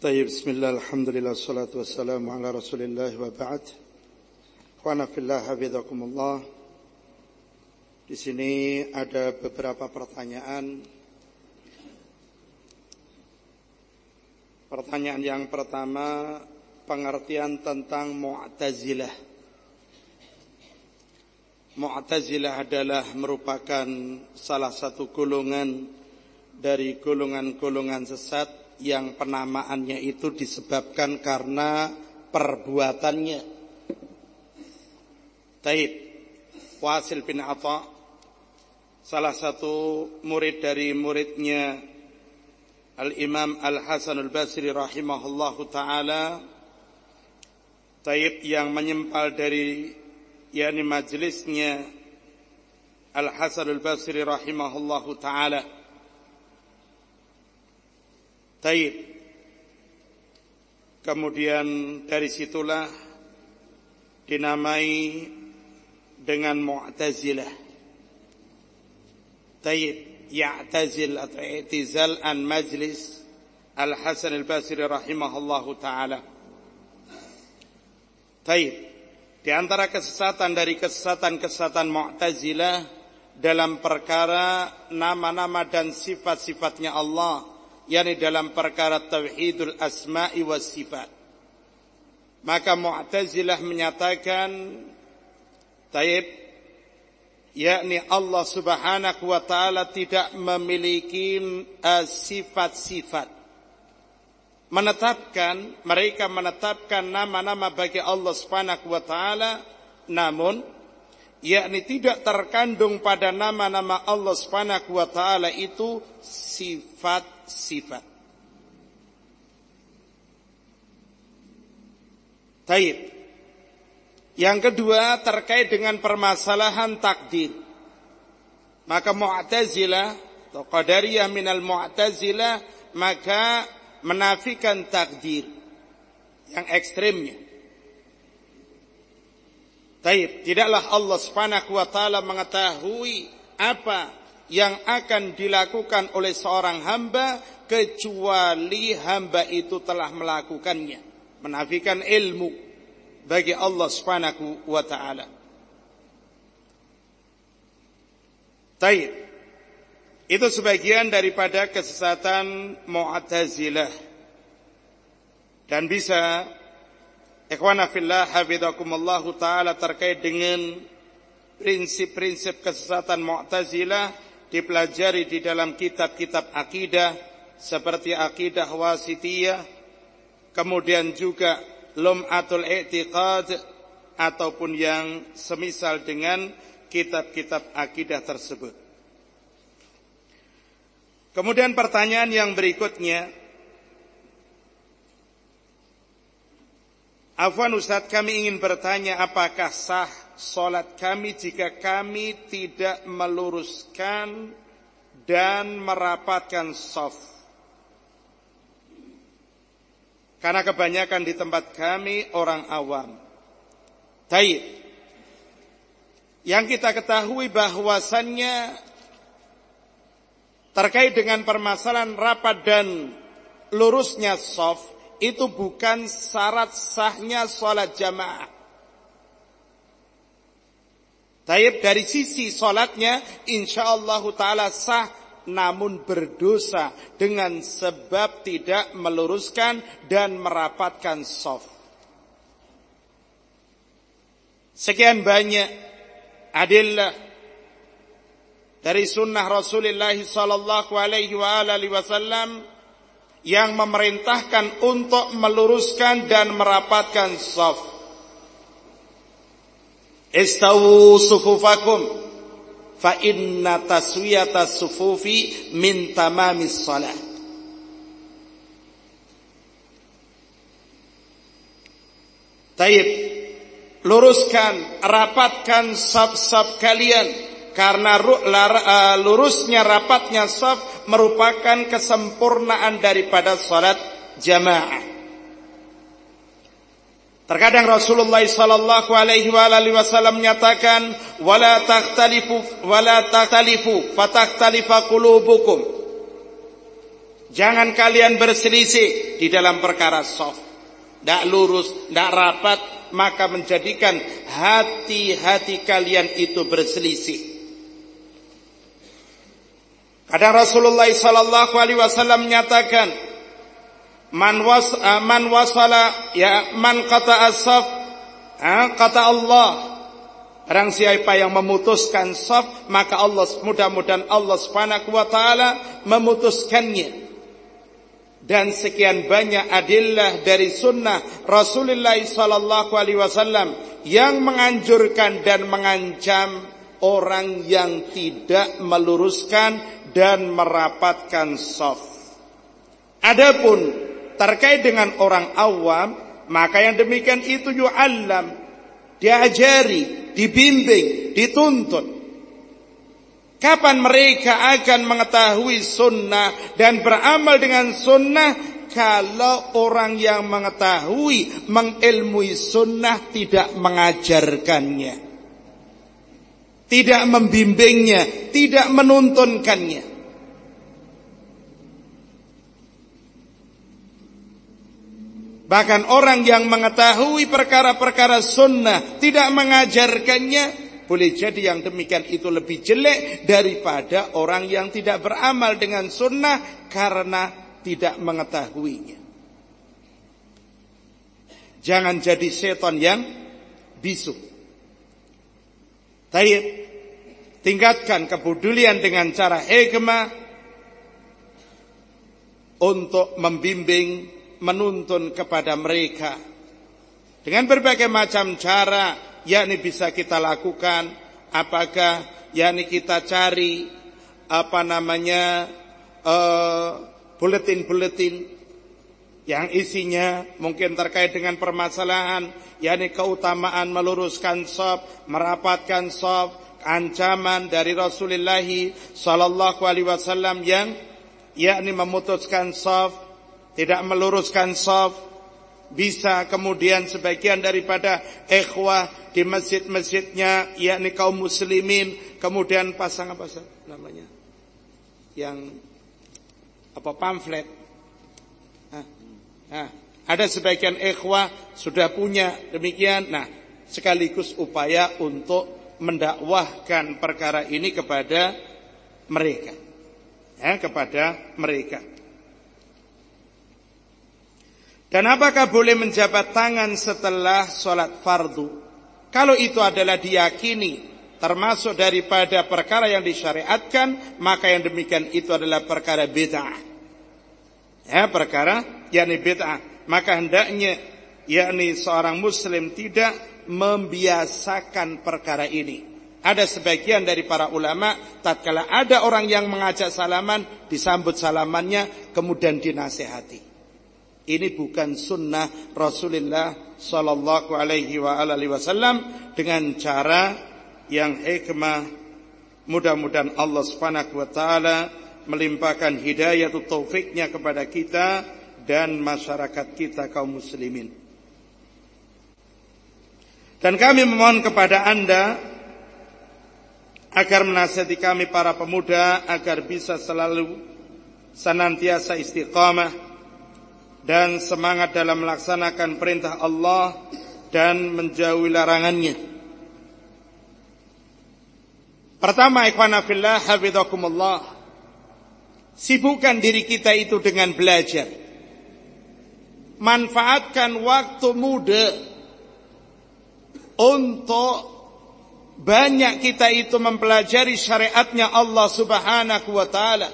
Tayyib bismillah alhamdulillah salatu wassalamu ala rasulillah wa ba'd. Ikhwana fillah hafizakumullah. Di sini ada beberapa pertanyaan. Pertanyaan yang pertama pengertian tentang Mu'tazilah. Mu'tazilah adalah merupakan salah satu golongan dari golongan-golongan sesat yang penamaannya itu disebabkan karena perbuatannya. Taib. Wasil bin Atta salah satu murid dari muridnya Al-Imam Al-Hasan Al-Basri rahimahullahu taala. Taib yang menyempal dari yakni majelisnya Al-Hasan Al-Basri rahimahullahu taala Taib. Kemudian dari situlah dinamai dengan Mu'tazilah. Taib. Ya'tazil atau i'tizal an majlis Al-Hasan Al-Basri rahimahullahu ta'ala. Taib. Di antara kesesatan dari kesesatan-kesesatan Mu'tazilah dalam perkara nama-nama dan sifat-sifatnya Allah yakni dalam perkara tauhidul asma'i was sifat. Maka Mu'tazilah menyatakan taib yakni Allah Subhanahu wa taala tidak memiliki sifat-sifat. Menetapkan mereka menetapkan nama-nama bagi Allah Subhanahu wa taala namun yakni tidak terkandung pada nama-nama Allah Subhanahu wa taala itu sifat sifat. Taib. Yang kedua terkait dengan permasalahan takdir. Maka Mu'tazilah atau Qadariyah minal Mu'tazilah maka menafikan takdir yang ekstrimnya. Taib, tidaklah Allah Subhanahu wa taala mengetahui apa yang akan dilakukan oleh seorang hamba kecuali hamba itu telah melakukannya menafikan ilmu bagi Allah Subhanahu wa taala. Taib. Itu sebagian daripada kesesatan Mu'tazilah. Dan bisa ikhwana fillah hafizakumullah taala terkait dengan prinsip-prinsip kesesatan Mu'tazilah dipelajari di dalam kitab-kitab akidah seperti akidah wasitiyah, kemudian juga lum'atul i'tiqad ataupun yang semisal dengan kitab-kitab akidah tersebut. Kemudian pertanyaan yang berikutnya, Afwan Ustaz kami ingin bertanya apakah sah solat kami jika kami tidak meluruskan dan merapatkan soft. Karena kebanyakan di tempat kami orang awam. Taib. Yang kita ketahui bahwasannya terkait dengan permasalahan rapat dan lurusnya soft itu bukan syarat sahnya sholat jamaah. Taib dari sisi solatnya insya Allah taala sah namun berdosa dengan sebab tidak meluruskan dan merapatkan soft. Sekian banyak adillah dari sunnah Rasulullah sallallahu alaihi wasallam yang memerintahkan untuk meluruskan dan merapatkan soft. Istawu sufufakum fa inna taswiyata sufufi min tamamis salat. Taib, luruskan, rapatkan sab-sab kalian karena uh, lurusnya rapatnya sab merupakan kesempurnaan daripada salat jamaah. Terkadang Rasulullah sallallahu alaihi wasallam menyatakan. Jangan kalian berselisih di dalam perkara soft. Tidak lurus, tidak rapat, maka menjadikan hati-hati kalian itu berselisih. Kadang Rasulullah sallallahu alaihi wasallam menyatakan, "Man was uh, man wasala ya man kata asaf kata Allah Barang siapa yang memutuskan saf, maka Allah mudah-mudahan Allah Subhanahu wa taala memutuskannya. Dan sekian banyak adillah dari sunnah Rasulullah sallallahu alaihi wasallam yang menganjurkan dan mengancam orang yang tidak meluruskan dan merapatkan saf. Adapun terkait dengan orang awam, maka yang demikian itu yu'allam, diajari, dibimbing, dituntut. Kapan mereka akan mengetahui sunnah dan beramal dengan sunnah kalau orang yang mengetahui, mengilmui sunnah tidak mengajarkannya tidak membimbingnya, tidak menuntunkannya. Bahkan orang yang mengetahui perkara-perkara sunnah tidak mengajarkannya, boleh jadi yang demikian itu lebih jelek daripada orang yang tidak beramal dengan sunnah karena tidak mengetahuinya. Jangan jadi setan yang bisu. Taib. Tingkatkan kepedulian dengan cara hikmah untuk membimbing, menuntun kepada mereka. Dengan berbagai macam cara yakni bisa kita lakukan apakah yakni kita cari apa namanya uh, buletin-buletin yang isinya mungkin terkait dengan permasalahan yakni keutamaan meluruskan sop, merapatkan sop, ancaman dari Rasulullah sallallahu alaihi wasallam yang yakni memutuskan sop, tidak meluruskan sop, bisa kemudian sebagian daripada ikhwah di masjid-masjidnya yakni kaum muslimin kemudian pasang apa namanya yang apa pamflet. Nah, ada sebagian ikhwah sudah punya demikian. Nah, sekaligus upaya untuk mendakwahkan perkara ini kepada mereka. Ya, kepada mereka. Dan apakah boleh menjabat tangan setelah sholat fardu? Kalau itu adalah diyakini termasuk daripada perkara yang disyariatkan, maka yang demikian itu adalah perkara bid'ah. Ya, perkara yakni bid'ah, maka hendaknya yakni seorang muslim tidak membiasakan perkara ini. Ada sebagian dari para ulama tatkala ada orang yang mengajak salaman disambut salamannya kemudian dinasehati. Ini bukan sunnah Rasulullah Sallallahu Alaihi Wasallam dengan cara yang hikmah. Mudah-mudahan Allah Subhanahu Wa Taala melimpahkan hidayah atau taufiknya kepada kita dan masyarakat kita kaum muslimin. Dan kami memohon kepada Anda agar menasihati kami para pemuda agar bisa selalu senantiasa istiqamah dan semangat dalam melaksanakan perintah Allah dan menjauhi larangannya. Pertama, ikhwan fillah, hafizakumullah. Sibukkan diri kita itu dengan belajar manfaatkan waktu muda untuk banyak kita itu mempelajari syariatnya Allah Subhanahu wa taala.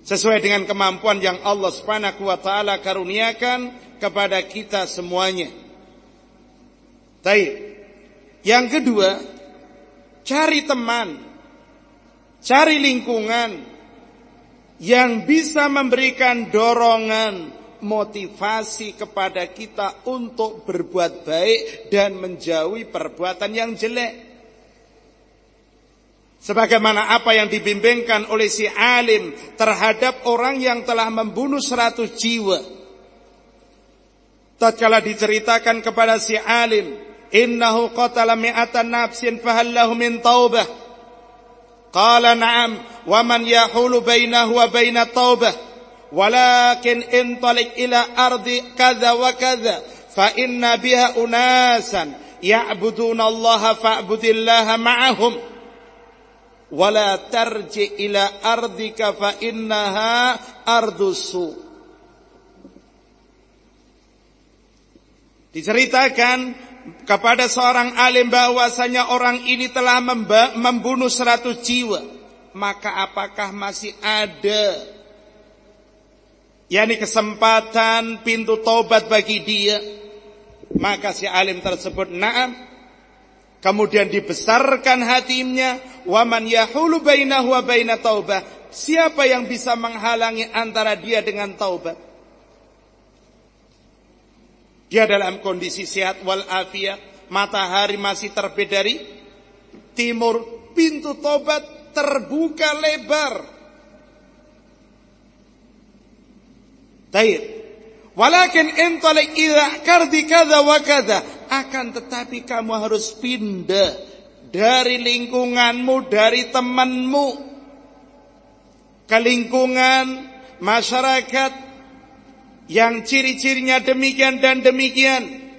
Sesuai dengan kemampuan yang Allah Subhanahu wa taala karuniakan kepada kita semuanya. Baik. Yang kedua, cari teman, cari lingkungan yang bisa memberikan dorongan motivasi kepada kita untuk berbuat baik dan menjauhi perbuatan yang jelek. Sebagaimana apa yang dibimbingkan oleh si alim terhadap orang yang telah membunuh seratus jiwa. Tatkala diceritakan kepada si alim, innahu qatala mi'atan nafsin fahallahu min taubah. Qala na'am wa man yahulu bainahu wa baina taubah walakin intalik ila ardi kadza wa kadza fa inna biha unasan ya'buduna Allah fa'budillaha ma'ahum. Wala tarji ila ardika fa innaha ardusu diceritakan kepada seorang alim bahwasanya orang ini telah membunuh seratus jiwa, maka apakah masih ada yakni kesempatan pintu taubat bagi dia? Maka si alim tersebut na'am. Kemudian dibesarkan hatinya, wa man yahulu bainahu wa baina taubah. Siapa yang bisa menghalangi antara dia dengan taubat? Dia dalam kondisi sehat wal afiat, matahari masih terbit dari timur, pintu tobat terbuka lebar. Taib. Walakin intalik ila kardi kada wa kada. Akan tetapi kamu harus pindah dari lingkunganmu, dari temanmu ke lingkungan masyarakat yang ciri-cirinya demikian dan demikian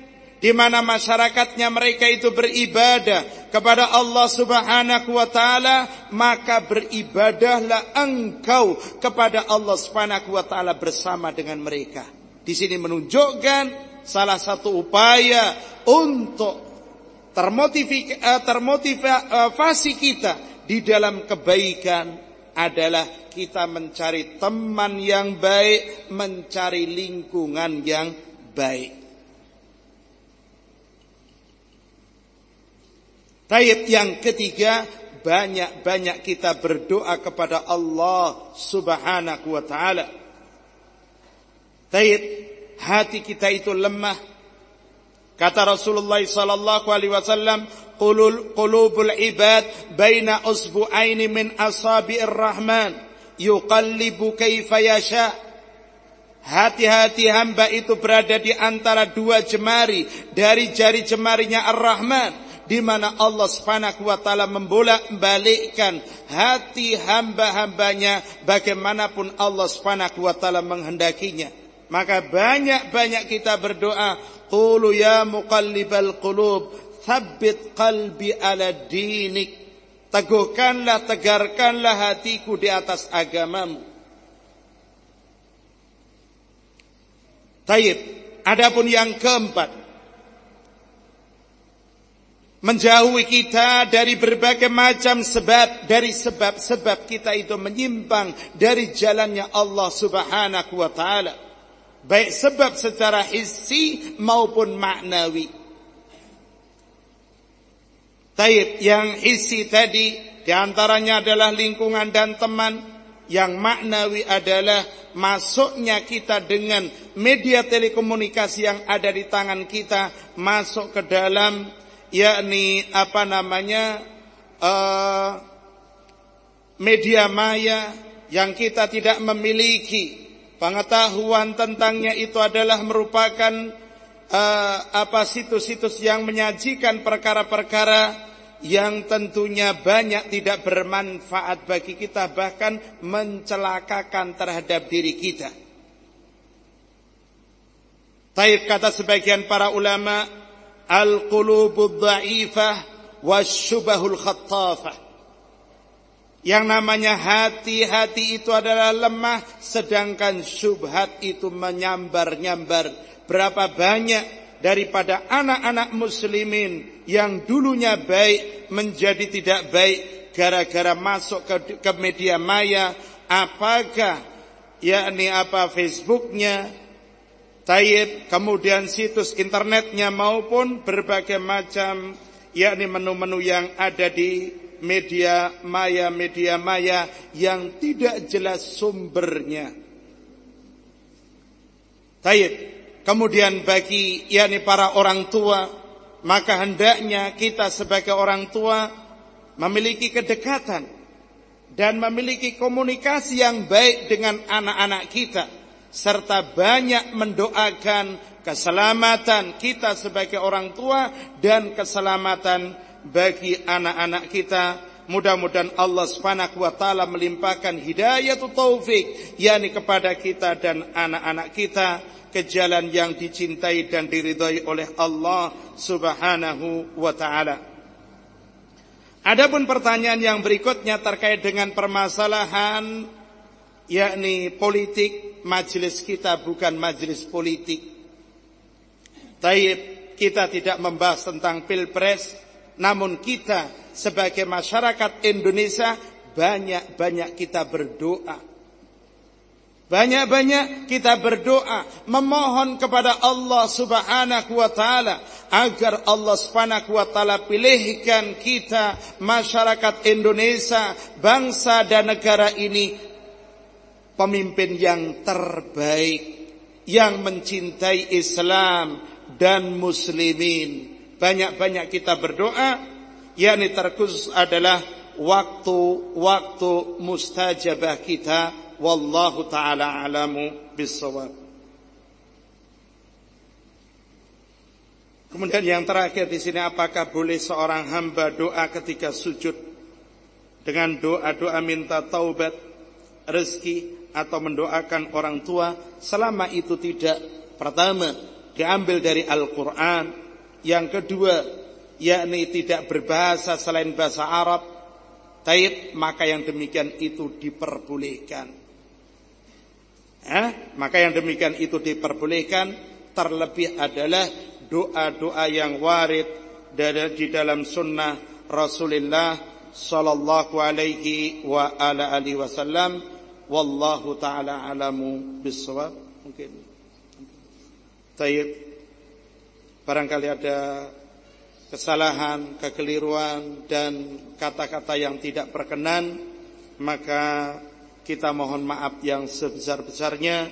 di mana masyarakatnya mereka itu beribadah kepada Allah Subhanahu wa taala maka beribadahlah engkau kepada Allah Subhanahu wa taala bersama dengan mereka di sini menunjukkan salah satu upaya untuk termotivasi kita di dalam kebaikan adalah kita mencari teman yang baik, mencari lingkungan yang baik. Taib yang ketiga, banyak-banyak kita berdoa kepada Allah Subhanahu wa taala. Taib, hati kita itu lemah. Kata Rasulullah sallallahu alaihi wasallam, qulubul ibad baina usbu'aini min asabi'ir rahman yuqallibu kaifa yasha Hati-hati hamba itu berada di antara dua jemari dari jari jemarinya Ar-Rahman di mana Allah Subhanahu wa taala membolak-balikkan hati hamba-hambanya bagaimanapun Allah Subhanahu wa taala menghendakinya. Maka banyak-banyak kita berdoa, qulu ya muqallibal qulub, Thabbit qalbi ala dinik. Teguhkanlah, tegarkanlah hatiku di atas agamamu. Taib. Adapun yang keempat. Menjauhi kita dari berbagai macam sebab. Dari sebab-sebab kita itu menyimpang dari jalannya Allah subhanahu wa ta'ala. Baik sebab secara hissi maupun maknawi. Taib yang isi tadi di antaranya adalah lingkungan dan teman. Yang maknawi adalah masuknya kita dengan media telekomunikasi yang ada di tangan kita masuk ke dalam yakni apa namanya uh, media maya yang kita tidak memiliki pengetahuan tentangnya itu adalah merupakan uh, apa situs-situs yang menyajikan perkara-perkara yang tentunya banyak tidak bermanfaat bagi kita bahkan mencelakakan terhadap diri kita. Taib kata sebagian para ulama, al-qulubud dha'ifah wasyubahul khattafah. Yang namanya hati-hati itu adalah lemah sedangkan syubhat itu menyambar-nyambar. Berapa banyak daripada anak-anak muslimin yang dulunya baik menjadi tidak baik gara-gara masuk ke, ke media maya apakah yakni apa Facebooknya Taib kemudian situs internetnya maupun berbagai macam yakni menu-menu yang ada di media maya media maya yang tidak jelas sumbernya. Taib Kemudian bagi yakni para orang tua, maka hendaknya kita sebagai orang tua memiliki kedekatan dan memiliki komunikasi yang baik dengan anak-anak kita serta banyak mendoakan keselamatan kita sebagai orang tua dan keselamatan bagi anak-anak kita Mudah-mudahan Allah Subhanahu wa taala melimpahkan hidayah taufik yakni kepada kita dan anak-anak kita ke jalan yang dicintai dan diridhai oleh Allah Subhanahu wa taala. Adapun pertanyaan yang berikutnya terkait dengan permasalahan yakni politik, majelis kita bukan majelis politik. Taib, kita tidak membahas tentang pilpres, namun kita sebagai masyarakat Indonesia banyak-banyak kita berdoa. Banyak-banyak kita berdoa memohon kepada Allah Subhanahu wa taala agar Allah Subhanahu wa taala pilihkan kita masyarakat Indonesia, bangsa dan negara ini pemimpin yang terbaik yang mencintai Islam dan muslimin. Banyak-banyak kita berdoa yakni terkhusus adalah waktu-waktu mustajabah kita wallahu taala alamu bisawab. Kemudian yang terakhir di sini apakah boleh seorang hamba doa ketika sujud dengan doa-doa minta taubat, rezeki atau mendoakan orang tua selama itu tidak. Pertama diambil dari Al-Qur'an, yang kedua yakni tidak berbahasa selain bahasa Arab, taib, maka yang demikian itu diperbolehkan. Eh, maka yang demikian itu diperbolehkan, terlebih adalah doa-doa yang warid dari di dalam sunnah Rasulullah sallallahu alaihi wa ala alihi wasallam. Wallahu taala alamu bisawab. Mungkin. Taib. Barangkali ada kesalahan, kekeliruan dan kata-kata yang tidak berkenan, maka kita mohon maaf yang sebesar-besarnya.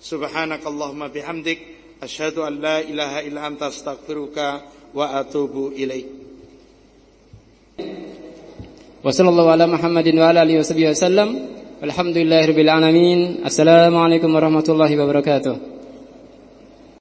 Subhanakallahumma bihamdik. Asyhadu an la ilaha illa anta astaghfiruka wa atubu ilaik. Wa sallallahu ala Muhammadin wa ala alihi wasallam. Alhamdulillahirabbil alamin. Assalamualaikum warahmatullahi wabarakatuh.